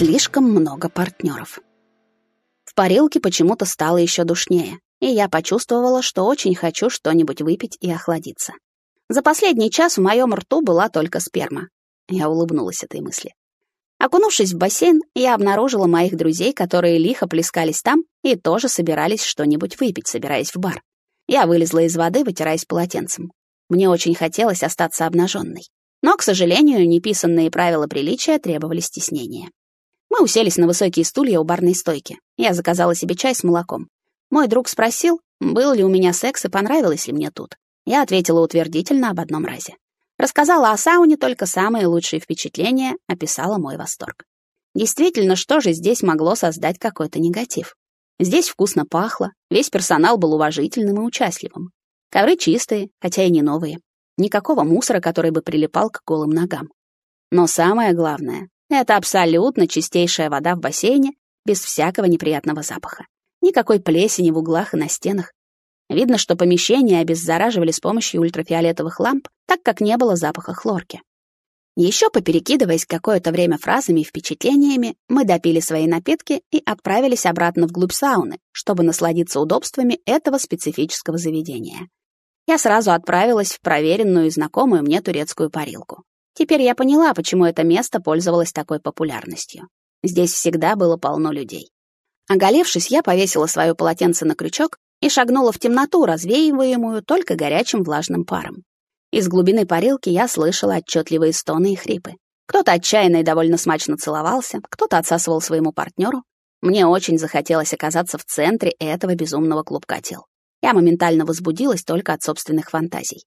Слишком много партнеров. В парилке почему-то стало еще душнее, и я почувствовала, что очень хочу что-нибудь выпить и охладиться. За последний час в моем рту была только сперма. Я улыбнулась этой мысли. Окунувшись в бассейн, я обнаружила моих друзей, которые лихо плескались там и тоже собирались что-нибудь выпить, собираясь в бар. Я вылезла из воды, вытираясь полотенцем. Мне очень хотелось остаться обнаженной. Но, к сожалению, неписанные правила приличия требовали стеснения. Мы уселись на высокие стулья у барной стойки. Я заказала себе чай с молоком. Мой друг спросил, был ли у меня секс и понравилось ли мне тут. Я ответила утвердительно об одном разе. Рассказала о сауне только самые лучшие впечатления, описала мой восторг. Действительно, что же здесь могло создать какой-то негатив? Здесь вкусно пахло, весь персонал был уважительным и участливым. Ковры чистые, хотя и не новые. Никакого мусора, который бы прилипал к голым ногам. Но самое главное — это абсолютно чистейшая вода в бассейне, без всякого неприятного запаха. Никакой плесени в углах и на стенах, Видно, что помещение обеззараживали с помощью ультрафиолетовых ламп, так как не было запаха хлорки. Еще поперекидываясь какое-то время фразами и впечатлениями, мы допили свои напитки и отправились обратно вглубь сауны, чтобы насладиться удобствами этого специфического заведения. Я сразу отправилась в проверенную и знакомую мне турецкую парилку. Теперь я поняла, почему это место пользовалось такой популярностью. Здесь всегда было полно людей. Оголевшись, я повесила свое полотенце на крючок и шагнула в темноту, развеиваемую только горячим влажным паром. Из глубины парилки я слышала отчетливые стоны и хрипы. Кто-то отчаянно и довольно смачно целовался, кто-то отсасывал своему партнеру. Мне очень захотелось оказаться в центре этого безумного клубка тел. Я моментально возбудилась только от собственных фантазий.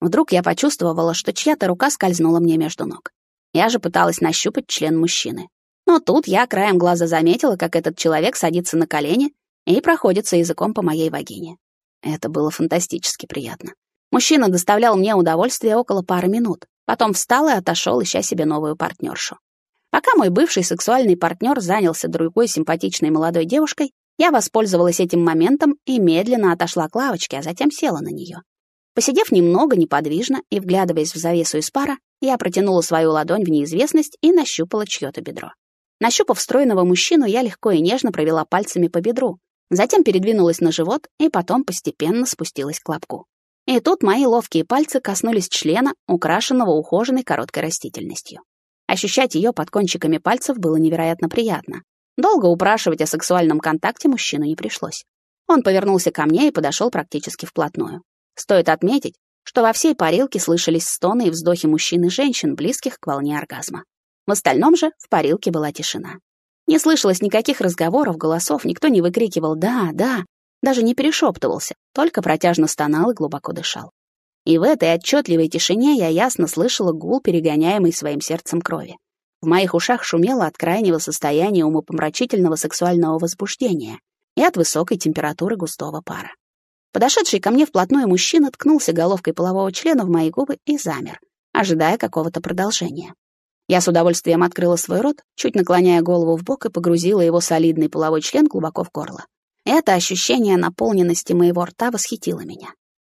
Вдруг я почувствовала, что чья-то рука скользнула мне между ног. Я же пыталась нащупать член мужчины. Но тут я краем глаза заметила, как этот человек садится на колени и проходится языком по моей вагине. Это было фантастически приятно. Мужчина доставлял мне удовольствие около пары минут, потом встал и отошел, ища себе новую партнершу. Пока мой бывший сексуальный партнер занялся другой симпатичной молодой девушкой, я воспользовалась этим моментом и медленно отошла к лавочке, а затем села на нее. Посидев немного неподвижно и вглядываясь в завесу из пара, я протянула свою ладонь в неизвестность и нащупала чьё-то бедро. Нащупав стройного мужчину, я легко и нежно провела пальцами по бедру, Затем передвинулась на живот и потом постепенно спустилась к лобку. И тут мои ловкие пальцы коснулись члена, украшенного ухоженной короткой растительностью. Ощущать ее под кончиками пальцев было невероятно приятно. Долго упрашивать о сексуальном контакте мужчину не пришлось. Он повернулся ко мне и подошел практически вплотную. Стоит отметить, что во всей парилке слышались стоны и вздохи мужчин и женщин, близких к волне оргазма. В остальном же в парилке была тишина. Не слышалось никаких разговоров, голосов, никто не выкрикивал «да, да», даже не перешептывался, только протяжно стонал и глубоко дышал. И в этой отчетливой тишине я ясно слышала гул, перегоняемый своим сердцем крови. В моих ушах шумело от крайнего состояния умопомрачительного сексуального возбуждения и от высокой температуры густого пара. Подошедший ко мне вплотную мужчина ткнулся головкой полового члена в мои губы и замер, ожидая какого-то продолжения. Я с удовольствием открыла свой рот, чуть наклоняя голову в бок и погрузила его солидный половой член глубоко в горло. Это ощущение наполненности моего рта восхитило меня.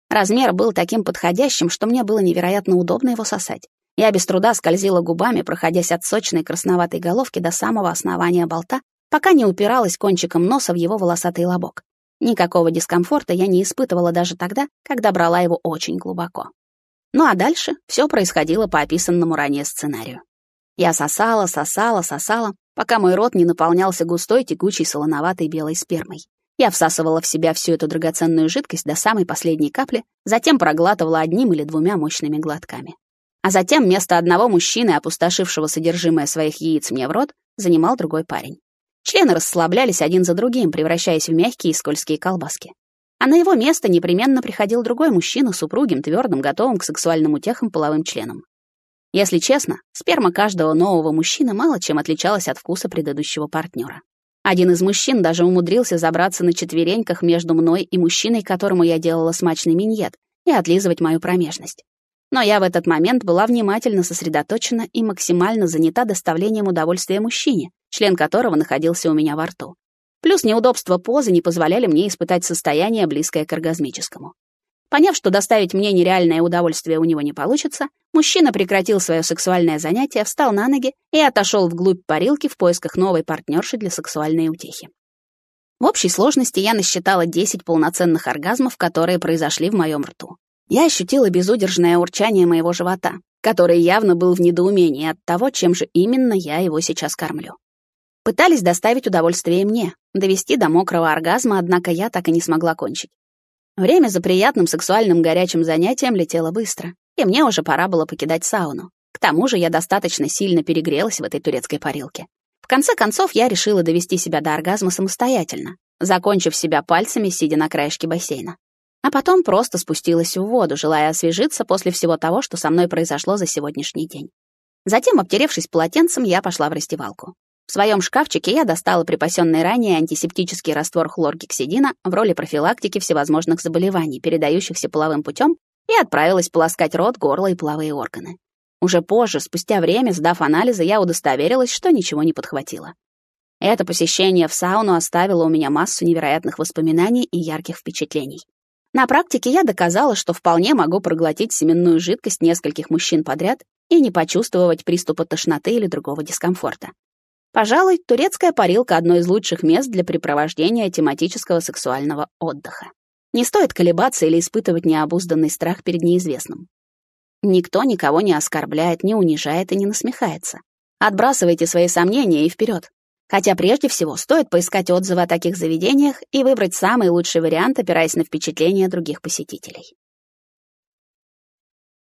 Размер был таким подходящим, что мне было невероятно удобно его сосать. Я без труда скользила губами, проходясь от сочной красноватой головки до самого основания болта, пока не упиралась кончиком носа в его волосатый лобок. Никакого дискомфорта я не испытывала даже тогда, когда брала его очень глубоко. Ну а дальше все происходило по описанному ранее сценарию. Я сосала, сосала, сосала, пока мой рот не наполнялся густой, текучей, солоноватой белой спермой. Я всасывала в себя всю эту драгоценную жидкость до самой последней капли, затем проглатывала одним или двумя мощными глотками. А затем место одного мужчины, опустошившего содержимое своих яиц мне в рот, занимал другой парень. Члены расслаблялись один за другим, превращаясь в мягкие и скользкие колбаски. А на его место непременно приходил другой мужчина с упругим, твердым, готовым к сексуальным утехам половым членом. Если честно, сперма каждого нового мужчины мало чем отличалась от вкуса предыдущего партнера. Один из мужчин даже умудрился забраться на четвереньках между мной и мужчиной, которому я делала смачный миньет, и отлизывать мою промежность. Но я в этот момент была внимательно сосредоточена и максимально занята доставлением удовольствия мужчине, член которого находился у меня во рту. Плюс неудобства позы не позволяли мне испытать состояние, близкое к оргазмическому. Поняв, что доставить мне нереальное удовольствие у него не получится, мужчина прекратил свое сексуальное занятие, встал на ноги и отошел вглубь парилки в поисках новой партнерши для сексуальной утехи. В общей сложности я насчитала 10 полноценных оргазмов, которые произошли в моем рту. Я ощутила безудержное урчание моего живота, который явно был в недоумении от того, чем же именно я его сейчас кормлю. Пытались доставить удовольствие мне, довести до мокрого оргазма, однако я так и не смогла кончить. Время за приятным сексуальным горячим занятием летело быстро, и мне уже пора было покидать сауну. К тому же я достаточно сильно перегрелась в этой турецкой парилке. В конце концов, я решила довести себя до оргазма самостоятельно, закончив себя пальцами, сидя на краешке бассейна. А потом просто спустилась в воду, желая освежиться после всего того, что со мной произошло за сегодняшний день. Затем, обтеревшись полотенцем, я пошла в раздевалку. В своем шкафчике я достала припасенный ранее антисептический раствор хлоргексидина в роли профилактики всевозможных заболеваний, передающихся половым путем, и отправилась полоскать рот, горло и половые органы. Уже позже, спустя время, сдав анализы, я удостоверилась, что ничего не подхватила. Это посещение в сауну оставило у меня массу невероятных воспоминаний и ярких впечатлений. На практике я доказала, что вполне могу проглотить семенную жидкость нескольких мужчин подряд и не почувствовать приступа тошноты или другого дискомфорта. Пожалуй, турецкая парилка — одно из лучших мест для препровождения тематического сексуального отдыха. Не стоит колебаться или испытывать необузданный страх перед неизвестным. Никто никого не оскорбляет, не унижает и не насмехается. Отбрасывайте свои сомнения и вперед. Хотя прежде всего стоит поискать отзывы о таких заведениях и выбрать самый лучший вариант, опираясь на впечатления других посетителей.